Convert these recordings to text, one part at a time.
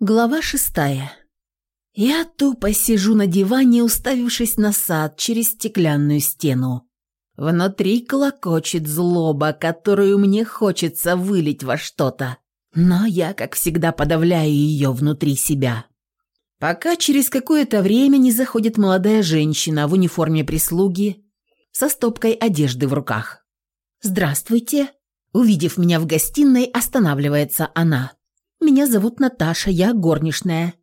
Глава шестая. Я тупо сижу на диване, уставившись на сад через стеклянную стену. Внутри клокочет злоба, которую мне хочется вылить во что-то. Но я, как всегда, подавляю ее внутри себя. Пока через какое-то время не заходит молодая женщина в униформе прислуги со стопкой одежды в руках. «Здравствуйте!» Увидев меня в гостиной, останавливается она. Меня зовут Наташа, я горничная.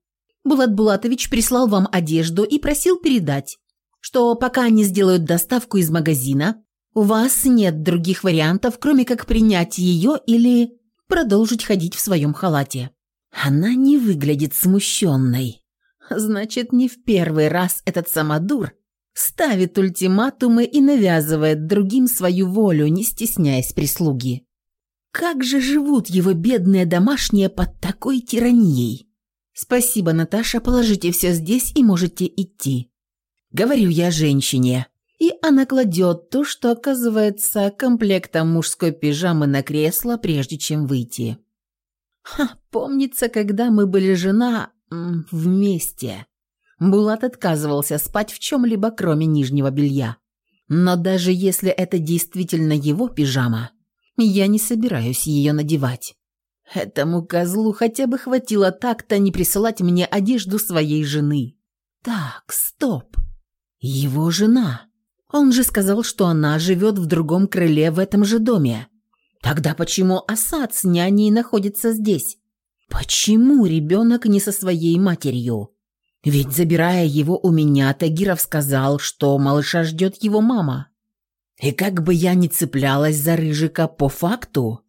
Булат Булатович прислал вам одежду и просил передать, что пока они сделают доставку из магазина, у вас нет других вариантов, кроме как принять ее или продолжить ходить в своем халате. Она не выглядит смущенной. Значит, не в первый раз этот самодур ставит ультиматумы и навязывает другим свою волю, не стесняясь прислуги. Как же живут его бедные домашние под такой тиранией? Спасибо, Наташа, положите все здесь и можете идти. Говорю я женщине. И она кладет то, что оказывается комплектом мужской пижамы на кресло, прежде чем выйти. Ха, помнится, когда мы были жена вместе. Булат отказывался спать в чем-либо, кроме нижнего белья. Но даже если это действительно его пижама, я не собираюсь ее надевать. Этому козлу хотя бы хватило так-то не присылать мне одежду своей жены. Так, стоп. Его жена. Он же сказал, что она живет в другом крыле в этом же доме. Тогда почему Асад с няней находится здесь? Почему ребенок не со своей матерью? Ведь, забирая его у меня, Тагиров сказал, что малыша ждет его мама. И как бы я ни цеплялась за Рыжика по факту,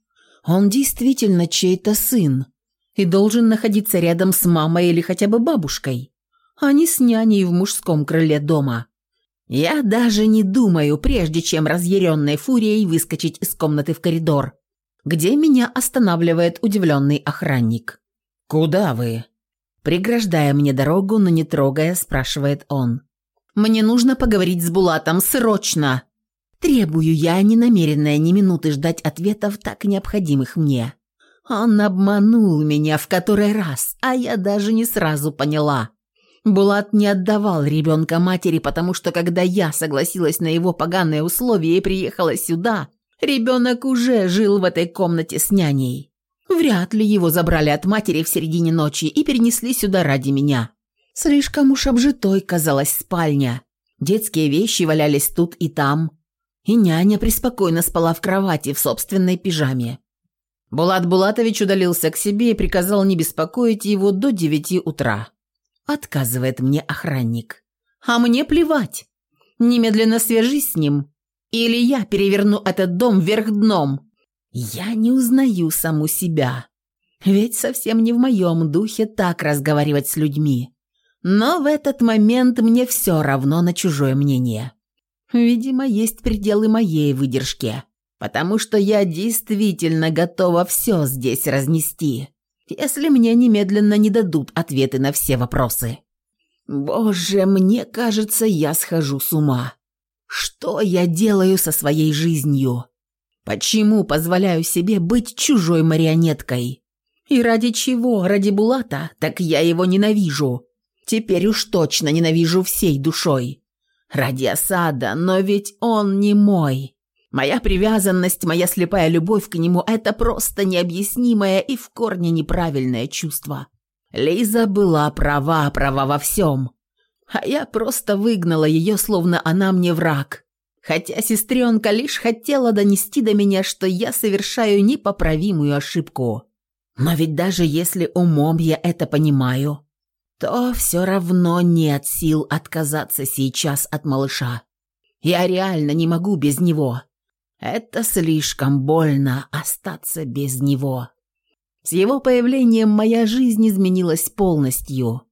он действительно чей-то сын и должен находиться рядом с мамой или хотя бы бабушкой, а не с няней в мужском крыле дома. Я даже не думаю, прежде чем разъяренной фурией выскочить из комнаты в коридор, где меня останавливает удивленный охранник. «Куда вы?» Преграждая мне дорогу, но не трогая, спрашивает он. «Мне нужно поговорить с Булатом, срочно!» Требую я, не намеренная ни минуты ждать ответов, так необходимых мне. Он обманул меня в который раз, а я даже не сразу поняла. Булат не отдавал ребенка матери, потому что когда я согласилась на его поганые условия и приехала сюда, ребенок уже жил в этой комнате с няней. Вряд ли его забрали от матери в середине ночи и перенесли сюда ради меня. Слишком уж обжитой казалась спальня. Детские вещи валялись тут и там и няня преспокойно спала в кровати в собственной пижаме. Булат Булатович удалился к себе и приказал не беспокоить его до девяти утра. Отказывает мне охранник. А мне плевать. Немедленно свяжись с ним, или я переверну этот дом вверх дном. Я не узнаю саму себя. Ведь совсем не в моем духе так разговаривать с людьми. Но в этот момент мне все равно на чужое мнение. Видимо, есть пределы моей выдержки, потому что я действительно готова все здесь разнести, если мне немедленно не дадут ответы на все вопросы. Боже, мне кажется, я схожу с ума. Что я делаю со своей жизнью? Почему позволяю себе быть чужой марионеткой? И ради чего? Ради Булата? Так я его ненавижу. Теперь уж точно ненавижу всей душой ради осада, но ведь он не мой. Моя привязанность, моя слепая любовь к нему – это просто необъяснимое и в корне неправильное чувство. Лиза была права, права во всем. А я просто выгнала ее, словно она мне враг. Хотя сестренка лишь хотела донести до меня, что я совершаю непоправимую ошибку. Но ведь даже если умом я это понимаю, то все равно нет сил отказаться сейчас от малыша. Я реально не могу без него. Это слишком больно остаться без него. С его появлением моя жизнь изменилась полностью.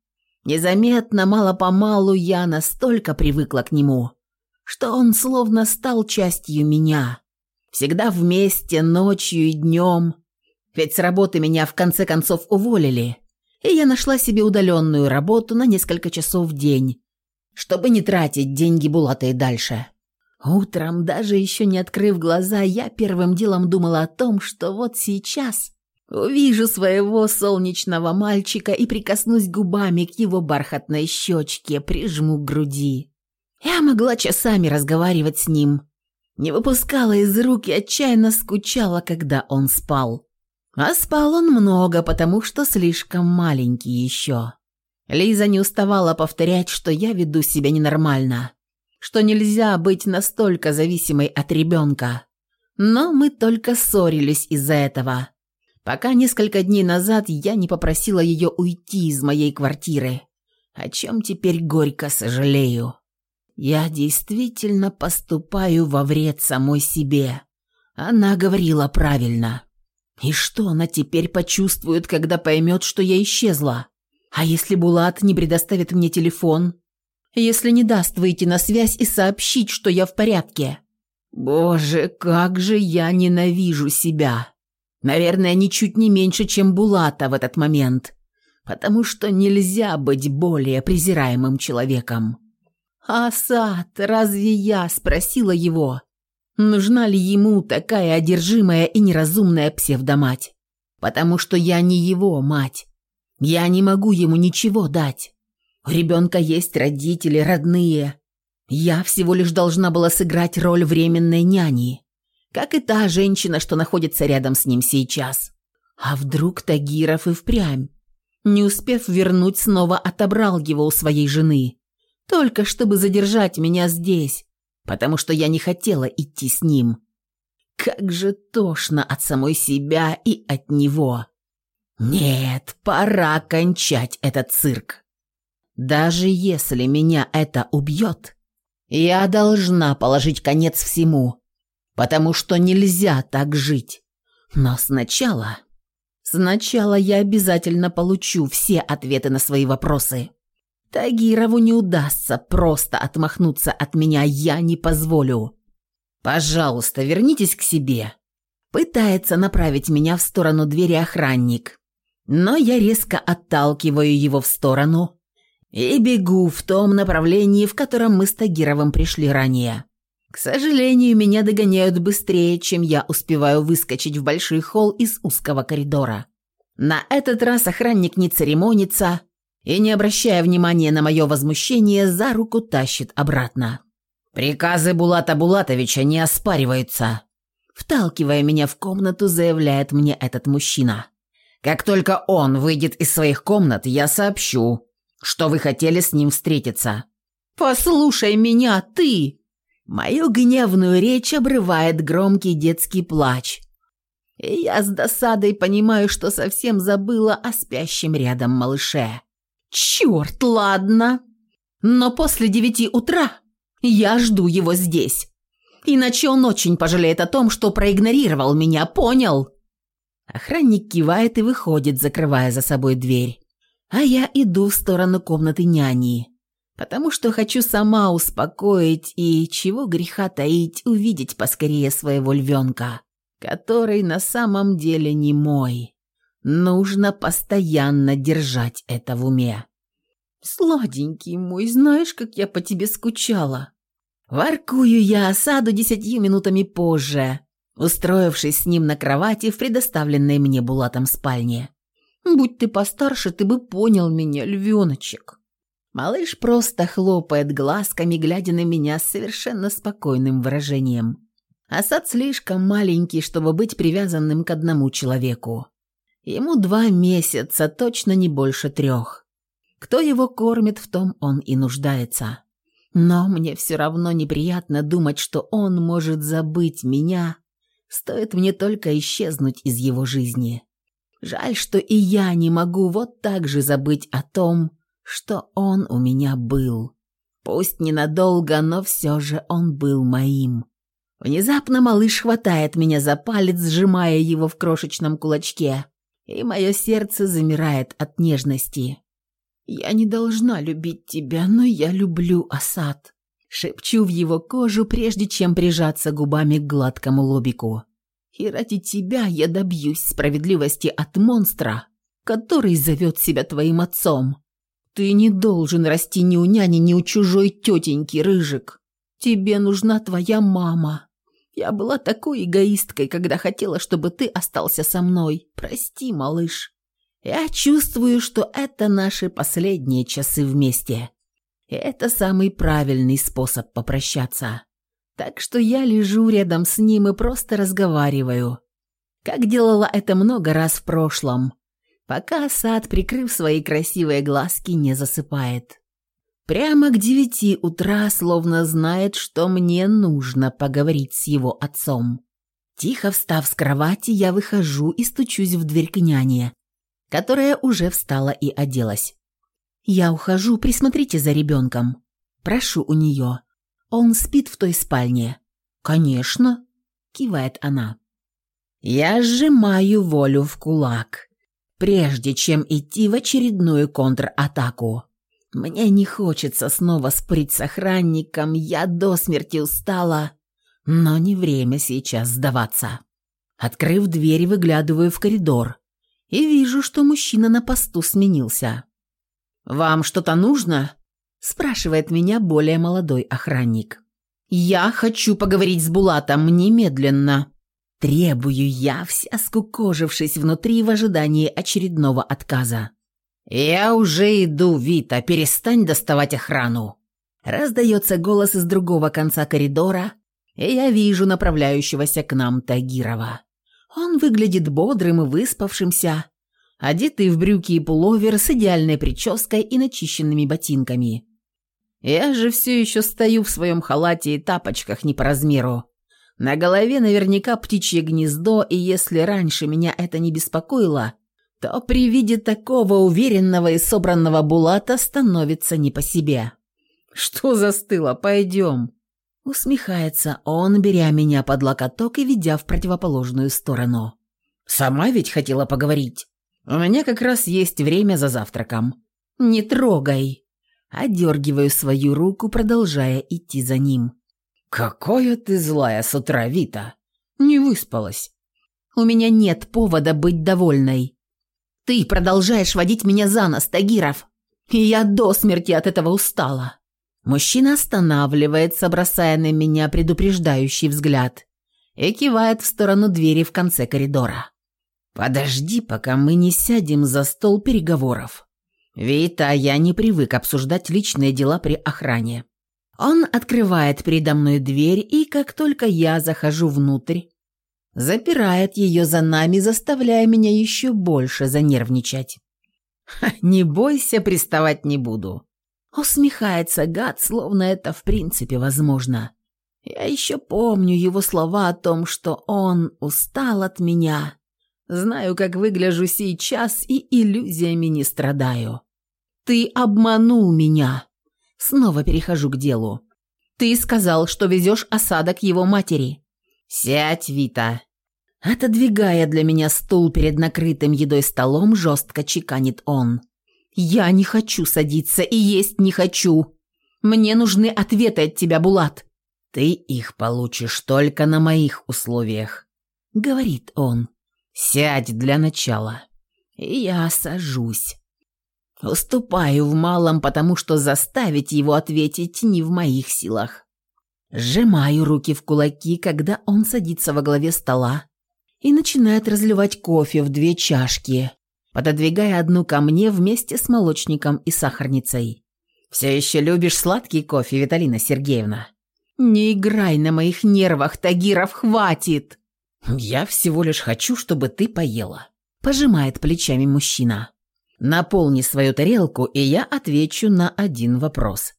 Незаметно, мало-помалу я настолько привыкла к нему, что он словно стал частью меня. Всегда вместе, ночью и днем. Ведь с работы меня в конце концов уволили и я нашла себе удаленную работу на несколько часов в день, чтобы не тратить деньги Булата и дальше. Утром, даже еще не открыв глаза, я первым делом думала о том, что вот сейчас Увижу своего солнечного мальчика и прикоснусь губами к его бархатной щечке, прижму к груди. Я могла часами разговаривать с ним, не выпускала из рук и отчаянно скучала, когда он спал. А спал он много, потому что слишком маленький еще. Лиза не уставала повторять, что я веду себя ненормально, что нельзя быть настолько зависимой от ребенка. Но мы только ссорились из-за этого. Пока несколько дней назад я не попросила ее уйти из моей квартиры, о чем теперь горько сожалею. Я действительно поступаю во вред самой себе. Она говорила правильно. И что она теперь почувствует, когда поймет, что я исчезла? А если Булат не предоставит мне телефон? Если не даст выйти на связь и сообщить, что я в порядке? Боже, как же я ненавижу себя. Наверное, ничуть не меньше, чем Булата в этот момент. Потому что нельзя быть более презираемым человеком. «Асад, разве я?» – спросила его. Нужна ли ему такая одержимая и неразумная псевдомать? Потому что я не его мать. Я не могу ему ничего дать. У ребенка есть родители, родные. Я всего лишь должна была сыграть роль временной няни, как и та женщина, что находится рядом с ним сейчас. А вдруг Тагиров и впрямь, не успев вернуть, снова отобрал его у своей жены, только чтобы задержать меня здесь, потому что я не хотела идти с ним. Как же тошно от самой себя и от него. Нет, пора кончать этот цирк. Даже если меня это убьет, я должна положить конец всему, потому что нельзя так жить. Но сначала... Сначала я обязательно получу все ответы на свои вопросы. Тагирову не удастся просто отмахнуться от меня, я не позволю. Пожалуйста, вернитесь к себе. Пытается направить меня в сторону двери охранник, но я резко отталкиваю его в сторону и бегу в том направлении, в котором мы с Тагировым пришли ранее. К сожалению, меня догоняют быстрее, чем я успеваю выскочить в большой холл из узкого коридора. На этот раз охранник не церемонится – и, не обращая внимания на мое возмущение, за руку тащит обратно. «Приказы Булата Булатовича не оспариваются», вталкивая меня в комнату, заявляет мне этот мужчина. «Как только он выйдет из своих комнат, я сообщу, что вы хотели с ним встретиться». «Послушай меня, ты!» Мою гневную речь обрывает громкий детский плач. И я с досадой понимаю, что совсем забыла о спящем рядом малыше. «Черт, ладно. Но после девяти утра я жду его здесь. Иначе он очень пожалеет о том, что проигнорировал меня, понял?» Охранник кивает и выходит, закрывая за собой дверь. А я иду в сторону комнаты няни, потому что хочу сама успокоить и, чего греха таить, увидеть поскорее своего львенка, который на самом деле не мой. Нужно постоянно держать это в уме. «Сладенький мой, знаешь, как я по тебе скучала?» Воркую я осаду десятью минутами позже, устроившись с ним на кровати в предоставленной мне Булатом спальне. «Будь ты постарше, ты бы понял меня, львеночек». Малыш просто хлопает глазками, глядя на меня с совершенно спокойным выражением. Асад слишком маленький, чтобы быть привязанным к одному человеку. Ему два месяца, точно не больше трех. Кто его кормит, в том он и нуждается. Но мне все равно неприятно думать, что он может забыть меня, стоит мне только исчезнуть из его жизни. Жаль, что и я не могу вот так же забыть о том, что он у меня был. Пусть ненадолго, но все же он был моим. Внезапно малыш хватает меня за палец, сжимая его в крошечном кулачке и мое сердце замирает от нежности. «Я не должна любить тебя, но я люблю Асад», шепчу в его кожу, прежде чем прижаться губами к гладкому лобику. «И ради тебя я добьюсь справедливости от монстра, который зовет себя твоим отцом. Ты не должен расти ни у няни, ни у чужой тетеньки, Рыжик. Тебе нужна твоя мама. Я была такой эгоисткой, когда хотела, чтобы ты остался со мной. Прости, малыш. Я чувствую, что это наши последние часы вместе. И это самый правильный способ попрощаться. Так что я лежу рядом с ним и просто разговариваю. Как делала это много раз в прошлом, пока сад, прикрыв свои красивые глазки, не засыпает. Прямо к девяти утра словно знает, что мне нужно поговорить с его отцом. Тихо встав с кровати, я выхожу и стучусь в дверь к няне, которая уже встала и оделась. «Я ухожу, присмотрите за ребенком. Прошу у нее. Он спит в той спальне». «Конечно», — кивает она. Я сжимаю волю в кулак, прежде чем идти в очередную контратаку. Мне не хочется снова спорить с охранником, я до смерти устала, но не время сейчас сдаваться. Открыв дверь, выглядываю в коридор и вижу, что мужчина на посту сменился. «Вам что-то нужно?» – спрашивает меня более молодой охранник. «Я хочу поговорить с Булатом немедленно». Требую я, вся скукожившись внутри в ожидании очередного отказа. «Я уже иду, Вита, перестань доставать охрану!» Раздается голос из другого конца коридора, и я вижу направляющегося к нам Тагирова. Он выглядит бодрым и выспавшимся, одетый в брюки и пуловер с идеальной прической и начищенными ботинками. Я же все еще стою в своем халате и тапочках не по размеру. На голове наверняка птичье гнездо, и если раньше меня это не беспокоило, то при виде такого уверенного и собранного Булата становится не по себе. «Что застыло? Пойдем!» Усмехается он, беря меня под локоток и ведя в противоположную сторону. «Сама ведь хотела поговорить. У меня как раз есть время за завтраком. Не трогай!» Одергиваю свою руку, продолжая идти за ним. «Какая ты злая с утра, Вита! Не выспалась!» «У меня нет повода быть довольной. Ты продолжаешь водить меня за нос, Тагиров. И я до смерти от этого устала. Мужчина останавливается, бросая на меня предупреждающий взгляд и кивает в сторону двери в конце коридора. «Подожди, пока мы не сядем за стол переговоров. Вита, я не привык обсуждать личные дела при охране». Он открывает передо мной дверь, и как только я захожу внутрь, запирает ее за нами, заставляя меня еще больше занервничать. «Не бойся, приставать не буду». Усмехается гад, словно это в принципе возможно. Я еще помню его слова о том, что он устал от меня. Знаю, как выгляжу сейчас, и иллюзиями не страдаю. Ты обманул меня. Снова перехожу к делу. Ты сказал, что везешь осадок его матери. «Сядь, Вита!» Отодвигая для меня стул перед накрытым едой столом, жестко чеканит он. «Я не хочу садиться и есть не хочу. Мне нужны ответы от тебя, Булат». «Ты их получишь только на моих условиях», — говорит он. «Сядь для начала». Я сажусь. Уступаю в малом, потому что заставить его ответить не в моих силах. Сжимаю руки в кулаки, когда он садится во главе стола и начинает разливать кофе в две чашки, пододвигая одну ко мне вместе с молочником и сахарницей. «Все еще любишь сладкий кофе, Виталина Сергеевна?» «Не играй на моих нервах, Тагиров, хватит!» «Я всего лишь хочу, чтобы ты поела», – пожимает плечами мужчина. «Наполни свою тарелку, и я отвечу на один вопрос».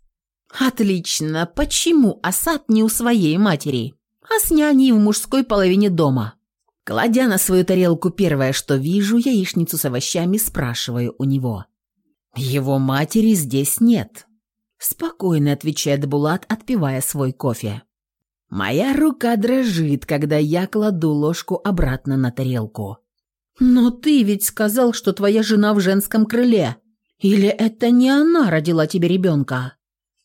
«Отлично. Почему Асад не у своей матери, а с няней в мужской половине дома?» Кладя на свою тарелку первое, что вижу, яичницу с овощами, спрашиваю у него. «Его матери здесь нет», – спокойно отвечает Булат, отпивая свой кофе. Моя рука дрожит, когда я кладу ложку обратно на тарелку. «Но ты ведь сказал, что твоя жена в женском крыле. Или это не она родила тебе ребенка?»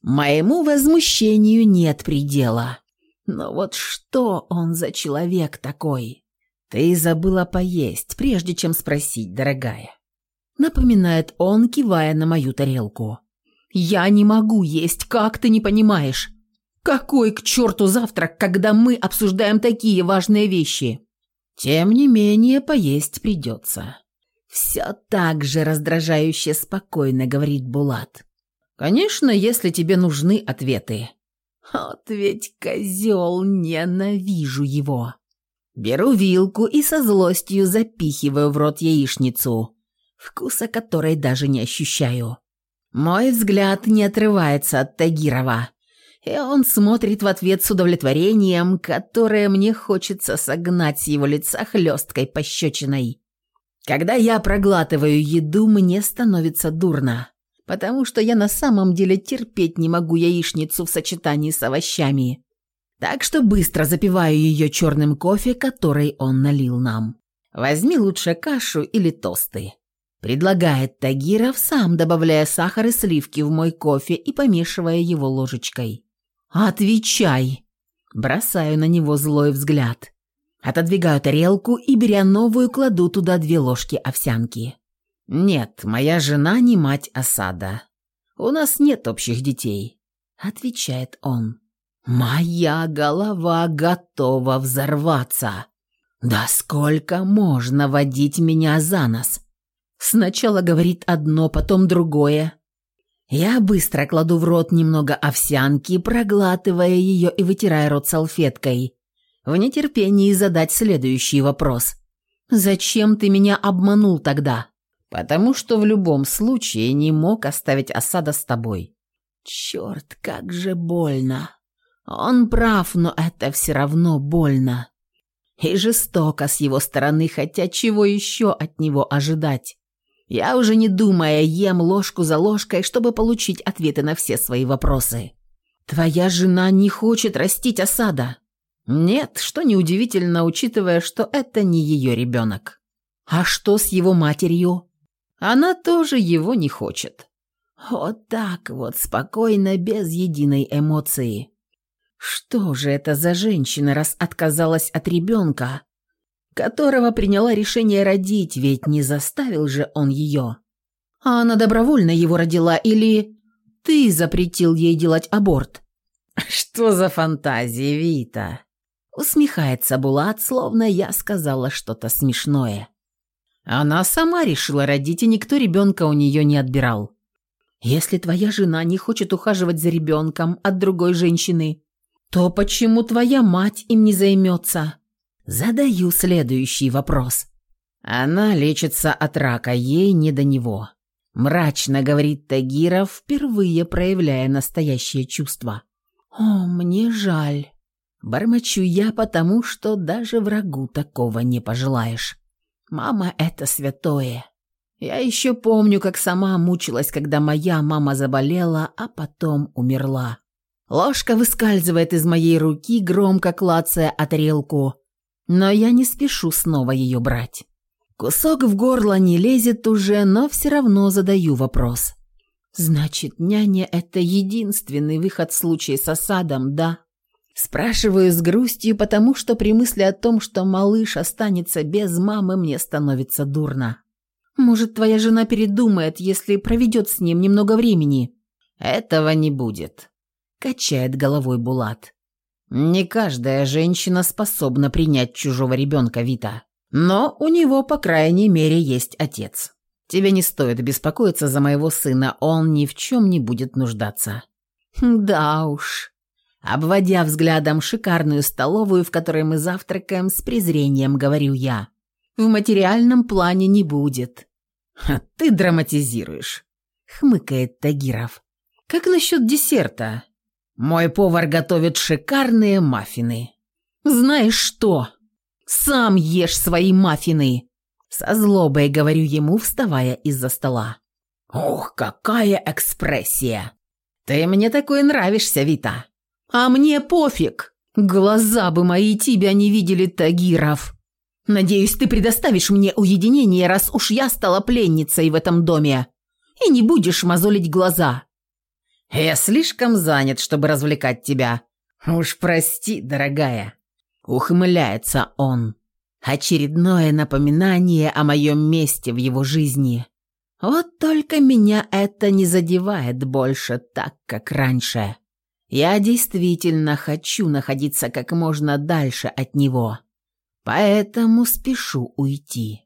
Моему возмущению нет предела. Но вот что он за человек такой? Ты забыла поесть, прежде чем спросить, дорогая. Напоминает он, кивая на мою тарелку. Я не могу есть, как ты не понимаешь? Какой к черту завтрак, когда мы обсуждаем такие важные вещи? Тем не менее, поесть придется. Все так же раздражающе спокойно говорит Булат. Конечно, если тебе нужны ответы. Вот ведь козел, ненавижу его. Беру вилку и со злостью запихиваю в рот яичницу, вкуса которой даже не ощущаю. Мой взгляд не отрывается от Тагирова, и он смотрит в ответ с удовлетворением, которое мне хочется согнать с его лица хлесткой пощечиной. Когда я проглатываю еду, мне становится дурно, потому что я на самом деле терпеть не могу яичницу в сочетании с овощами. Так что быстро запиваю ее черным кофе, который он налил нам. Возьми лучше кашу или тосты. Предлагает Тагиров, сам добавляя сахар и сливки в мой кофе и помешивая его ложечкой. «Отвечай!» Бросаю на него злой взгляд. Отодвигаю тарелку и, беря новую, кладу туда две ложки овсянки. «Нет, моя жена не мать осада. У нас нет общих детей», — отвечает он. «Моя голова готова взорваться. Да сколько можно водить меня за нос?» Сначала говорит одно, потом другое. Я быстро кладу в рот немного овсянки, проглатывая ее и вытирая рот салфеткой. В нетерпении задать следующий вопрос. «Зачем ты меня обманул тогда?» «Потому что в любом случае не мог оставить осада с тобой». «Черт, как же больно!» Он прав, но это все равно больно. И жестоко с его стороны, хотя чего еще от него ожидать? Я уже не думая ем ложку за ложкой, чтобы получить ответы на все свои вопросы. «Твоя жена не хочет растить осада». «Нет, что неудивительно, учитывая, что это не ее ребенок». «А что с его матерью?» «Она тоже его не хочет». Вот так вот, спокойно, без единой эмоции. Что же это за женщина, раз отказалась от ребенка, которого приняла решение родить, ведь не заставил же он ее. А она добровольно его родила или ты запретил ей делать аборт? Что за фантазии, Вита? Усмехается Булат, словно я сказала что-то смешное. Она сама решила родить, и никто ребенка у нее не отбирал. Если твоя жена не хочет ухаживать за ребенком от другой женщины, то почему твоя мать им не займется? Задаю следующий вопрос. Она лечится от рака, ей не до него. Мрачно говорит Тагиров, впервые проявляя настоящее чувство. «О, мне жаль». Бормочу я, потому что даже врагу такого не пожелаешь. Мама — это святое. Я еще помню, как сама мучилась, когда моя мама заболела, а потом умерла. Ложка выскальзывает из моей руки, громко клацая о тарелку, но я не спешу снова ее брать. Кусок в горло не лезет уже, но все равно задаю вопрос. «Значит, няня – это единственный выход в случае с осадом, да?» Спрашиваю с грустью, потому что при мысли о том, что малыш останется без мамы, мне становится дурно. «Может, твоя жена передумает, если проведет с ним немного времени?» «Этого не будет», – качает головой Булат. Не каждая женщина способна принять чужого ребенка, Вита. Но у него, по крайней мере, есть отец. Тебе не стоит беспокоиться за моего сына, он ни в чем не будет нуждаться». «Да уж». Обводя взглядом шикарную столовую, в которой мы завтракаем, с презрением говорю я. «В материальном плане не будет». «Ты драматизируешь», — хмыкает Тагиров. «Как насчет десерта? Мой повар готовит шикарные маффины. Знаешь что? Сам ешь свои маффины. Со злобой говорю ему, вставая из-за стола. Ох, какая экспрессия. Ты мне такой нравишься, Вита. А мне пофиг. Глаза бы мои тебя не видели, Тагиров. Надеюсь, ты предоставишь мне уединение, раз уж я стала пленницей в этом доме. И не будешь мозолить глаза. Я слишком занят, чтобы развлекать тебя. Уж прости, дорогая. Ухмыляется он. Очередное напоминание о моем месте в его жизни. Вот только меня это не задевает больше так, как раньше. Я действительно хочу находиться как можно дальше от него, поэтому спешу уйти.